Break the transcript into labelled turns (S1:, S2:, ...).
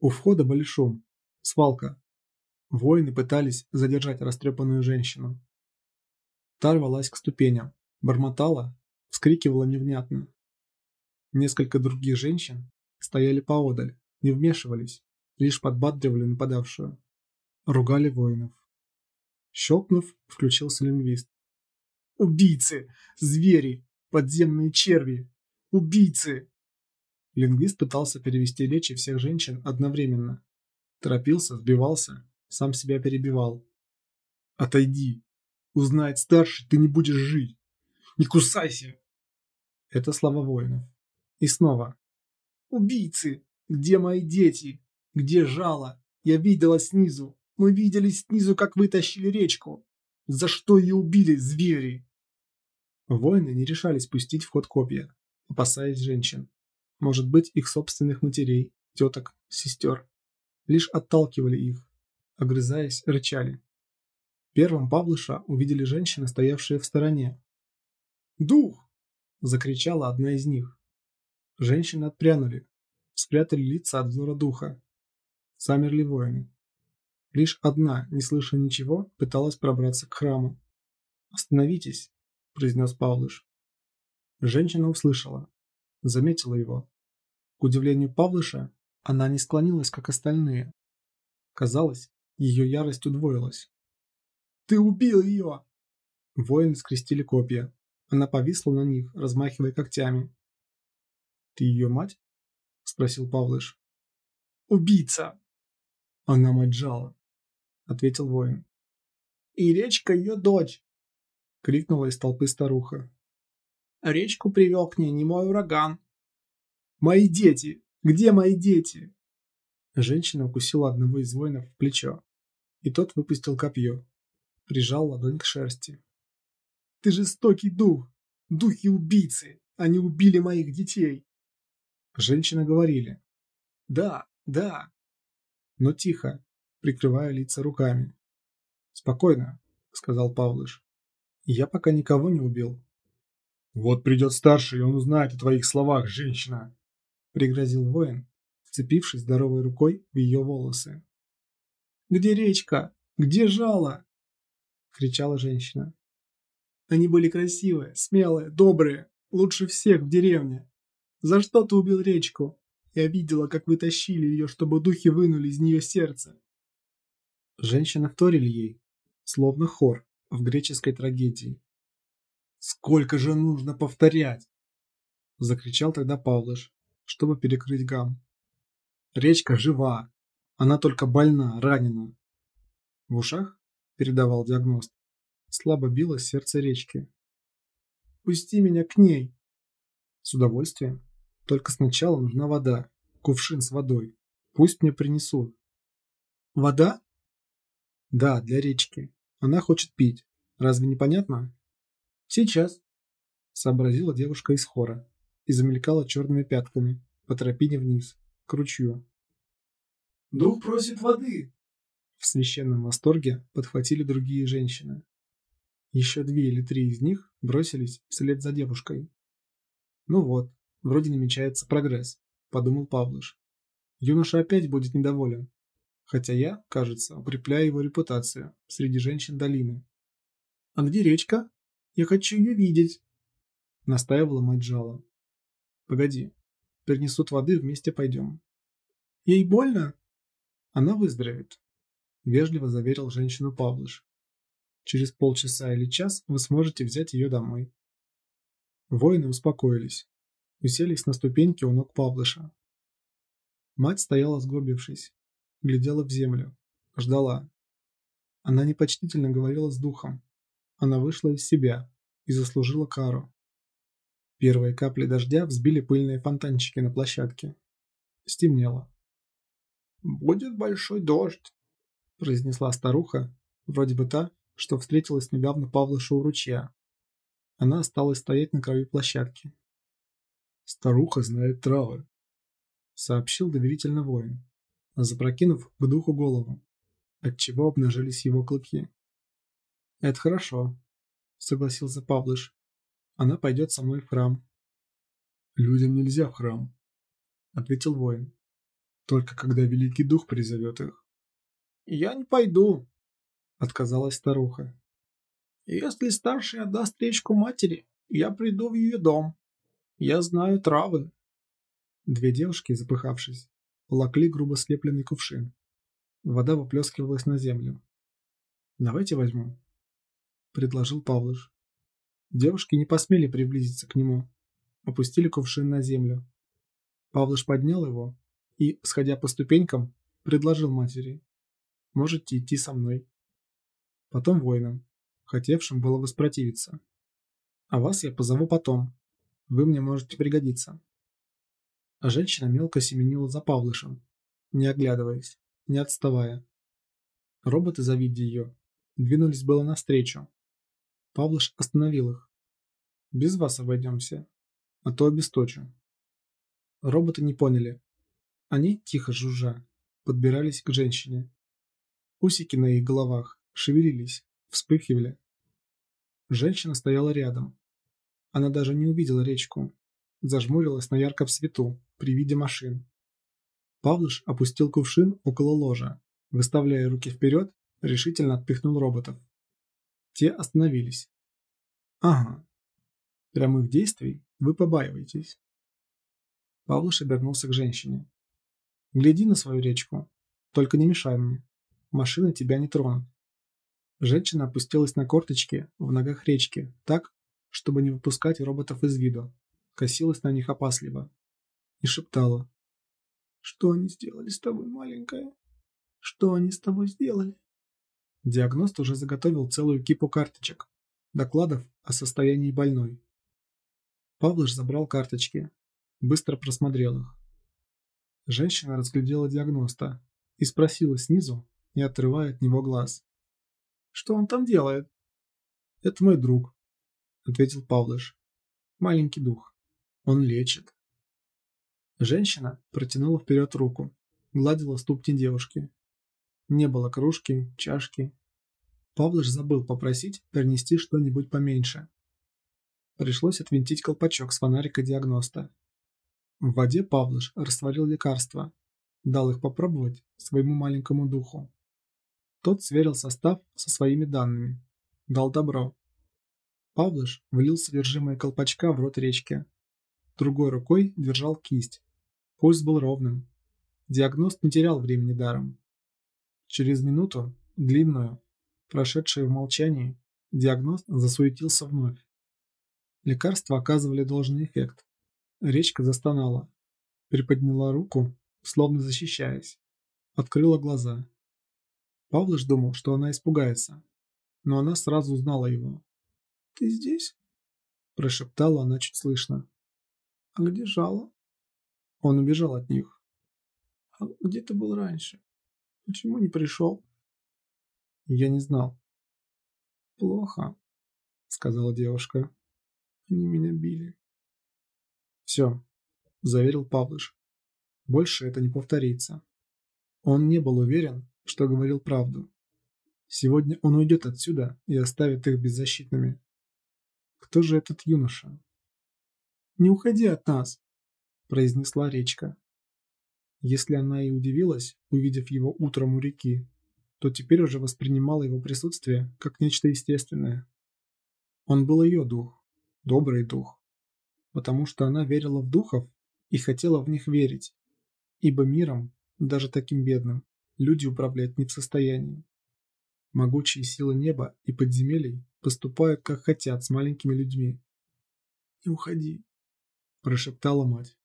S1: У входа были шум. Свалка. Воины пытались задержать растрепанную женщину. Та рвалась к ступеням, бормотала, вскрикивала невнятно. Несколько других женщин стояли поодаль, не вмешивались, лишь подбадривали нападавшую. Ругали воинов. Щелкнув, включился лингвист. «Убийцы! Звери! Подземные черви! Убийцы!» Лингвист пытался перевести речи всех женщин одновременно. Торопился, сбивался, сам себя перебивал. «Отойди! Узнает старший, ты не будешь жить! Не кусайся!» Это слова воинов. И снова. «Убийцы! Где мои дети? Где жало? Я видела снизу! Мы видели снизу, как вытащили речку! За что ее убили, звери?» Воины не решались пустить в ход копья, опасаясь женщин. Может быть, их собственных матерей, теток, сестер. Лишь отталкивали их, огрызаясь, рычали. Первым Павлыша увидели женщины, стоявшие в стороне. «Дух!» – закричала одна из них. Женщины отпрянули, спрятали лица от взора духа. Замерли воины. Лишь одна, не слыша ничего, пыталась пробраться к храму. «Остановитесь!» – произнес Павлыш. Женщина услышала, заметила его. К удивлению Павлыша, она не склонилась, как остальные. Казалось, ее ярость удвоилась. «Ты убил ее!» Воины скрестили копья. Она повисла на них, размахивая когтями. «Ты ее мать?» – спросил Павлыш. «Убийца!» «Она мать жала», – ответил воин. «И речка ее дочь!» – крикнула из толпы старуха. «Речку привел к ней не мой ураган!» «Мои дети! Где мои дети?» Женщина укусила одного из воинов в плечо, и тот выпустил копье, прижал ладонь к шерсти. «Ты жестокий дух! Духи убийцы! Они убили моих детей!» Женщины говорили «Да, да!» Но тихо, прикрывая лица руками. «Спокойно», — сказал Павлыш. «Я пока никого не убил». «Вот придет старший, и он узнает о твоих словах, женщина!» — пригрозил воин, вцепившись здоровой рукой в ее волосы. «Где речка? Где жало?» — кричала женщина. «Они были красивые, смелые, добрые, лучше всех в деревне. За что ты убил речку? Я видела, как вы тащили ее, чтобы духи вынули из нее сердце». Женщины вторили ей, словно хор в греческой трагедии. «Сколько же нужно повторять?» – закричал тогда Павлыш, чтобы перекрыть гам. Речка жива. Она только больна, ранена. В ушах, передавал диагност, слабо билось сердце речки. Пусти меня к ней. С удовольствием. Только сначала нужна вода. Кувшин с водой. Пусть мне принесут. Вода? Да, для речки. Она хочет пить. Разве не понятно? Сейчас. Сообразила девушка из хора и замелькала черными пятками по тропине вниз к ручью.
S2: «Дух просит воды!»
S1: В священном восторге подхватили другие женщины. Еще две или три из них бросились вслед за девушкой. «Ну вот, вроде намечается прогресс», – подумал Павлыш. «Юноша опять будет недоволен, хотя я, кажется, укрепляю его репутацию среди женщин долины». «А где речка? Я хочу ее видеть», – настаивала мать жала. «Погоди, Принесут воды, вместе пойдем. Ей больно? Она выздоровеет, вежливо заверил женщину Павлыш. Через полчаса или час вы сможете взять ее домой. Воины успокоились, уселись на ступеньки у ног Павлыша. Мать стояла сгорбившись, глядела в землю, ждала. Она непочтительно говорила с духом. Она вышла из себя и заслужила кару. Первые капли дождя взбили пыльные фонтанчики на площадке. Стемнело.
S2: «Будет большой дождь», – произнесла старуха, вроде бы та, что встретилась недавно Павлыша у ручья.
S1: Она осталась стоять на краю площадки.
S2: «Старуха знает травы», –
S1: сообщил доверительно воин, запрокинув к духу голову, отчего обнажились его клыки. «Это хорошо», – согласился Павлыш, она пойдет со мной в храм.
S2: Людям нельзя в храм,
S1: ответил воин. Только когда Великий Дух призовет их.
S2: «Я не пойду», — отказалась старуха. «Если старший отдаст речку матери, я приду в ее дом. Я знаю травы».
S1: Две девушки, запыхавшись, волокли грубо слепленный кувшин. Вода выплескивалась на землю. «Давайте возьму», — предложил Павлыш. Девушки не посмели приблизиться к нему, опустили кувшин на землю. Павлыш поднял его и, сходя по ступенькам, предложил матери. «Можете идти со мной». Потом воинам, хотевшим было воспротивиться. «А вас я позову потом. Вы мне можете пригодиться». А женщина мелко семенила за Павлышем, не оглядываясь, не отставая. Роботы, завидя ее, двинулись было навстречу. Павлыш остановил их. «Без вас обойдемся, а то обесточу». Роботы не поняли, они, тихо жужжа, подбирались к женщине. Усики на их головах шевелились, вспыхивали. Женщина стояла рядом. Она даже не увидела речку. Зажмурилась на ярком свету при виде машин. Павлыш опустил кувшин около ложа, выставляя руки вперед, решительно отпихнул роботов. Те остановились. Ага. Прямых действий вы побаиваетесь. Павлуш обернулся к женщине. Гляди на свою речку. Только не мешай мне. Машины тебя не тронут. Женщина опустилась на корточки в ногах речки, так, чтобы не выпускать роботов из виду. Косилась на них опасливо. И шептала. «Что они сделали с тобой, маленькая? Что они с тобой сделали?» Диагност уже заготовил целую кипу карточек, докладов о состоянии больной. Павлыш забрал карточки, быстро просмотрел их. Женщина разглядела диагноста и спросила снизу, не отрывая от него глаз. «Что он там делает?» «Это мой друг», — ответил Павлыш. «Маленький дух. Он лечит». Женщина протянула вперед руку, гладила ступни девушки. Не было кружки, чашки. Павлыш забыл попросить принести что-нибудь поменьше. Пришлось отвинтить колпачок с фонарика диагноста. В воде Павлыш растворил лекарства, дал их попробовать своему маленькому духу. Тот сверил состав со своими данными, дал добро. Павлыш влил содержимое колпачка в рот речки. Другой рукой держал кисть. Пульс был ровным. Диагност не терял времени даром. Через минуту, длинную, прошедшую в молчании, диагност засуетился вновь. Лекарства оказывали должный эффект. Речка застонала, приподняла руку, словно защищаясь, открыла глаза. Павлыш думал, что она испугается, но она сразу узнала его. «Ты здесь?» – прошептала она чуть слышно. «А где жало?» Он убежал от них. «А где ты был раньше? Почему не пришел?» Я не знал. «Плохо», — сказала девушка. «Они меня били». «Все», – заверил Павлыш. «Больше это не повторится». Он не был уверен, что говорил правду. Сегодня он уйдет отсюда и оставит их беззащитными. Кто же этот юноша? «Не уходи от нас», – произнесла речка. Если она и удивилась, увидев его утром у реки, то теперь уже воспринимала его присутствие как нечто естественное. Он был ее дух, добрый дух, потому что она верила в духов и хотела в них верить, ибо миром, даже таким бедным, люди управлять не в состоянии. Могучие силы неба и подземелий поступают, как хотят, с маленькими людьми. «Не уходи», – прошептала мать.